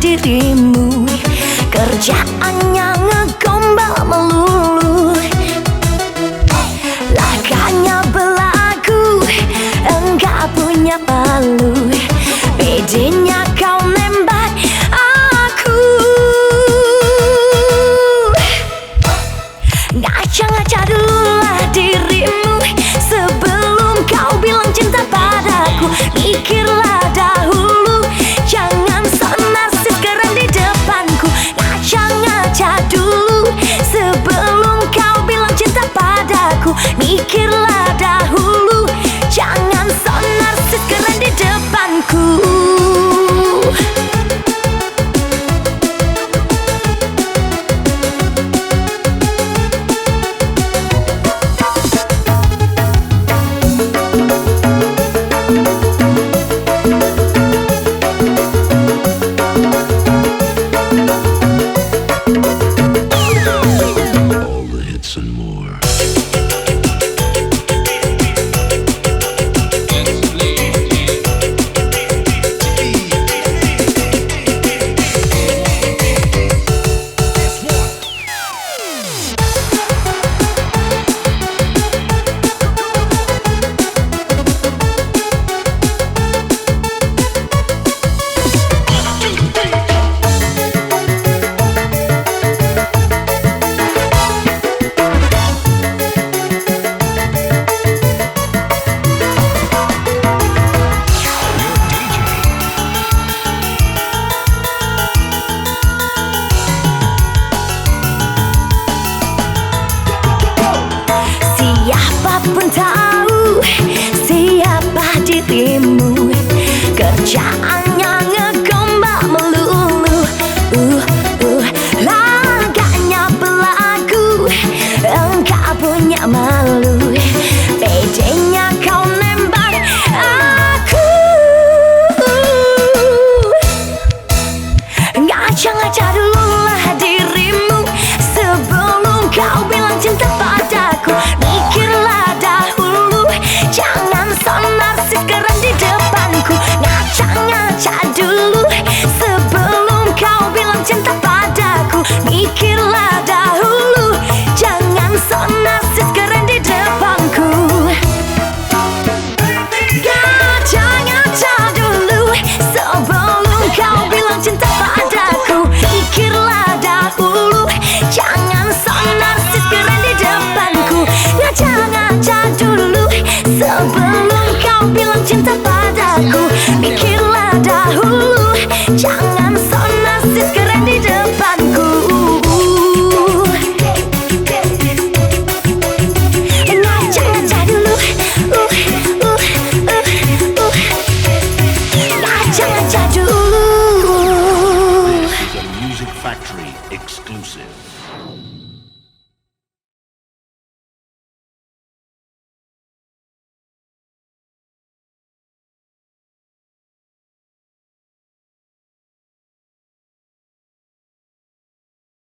dirimu. Kerjaannya ngegombal melulu. Ooh. pun tahu siapa dirimu? Kerjaannya ngegombal melulu. Uh, uh, laganya berlagu Engkau punya malu. Bedanya kau nembak aku. Ngaca-ngaca dulu. Music Factory exclusive.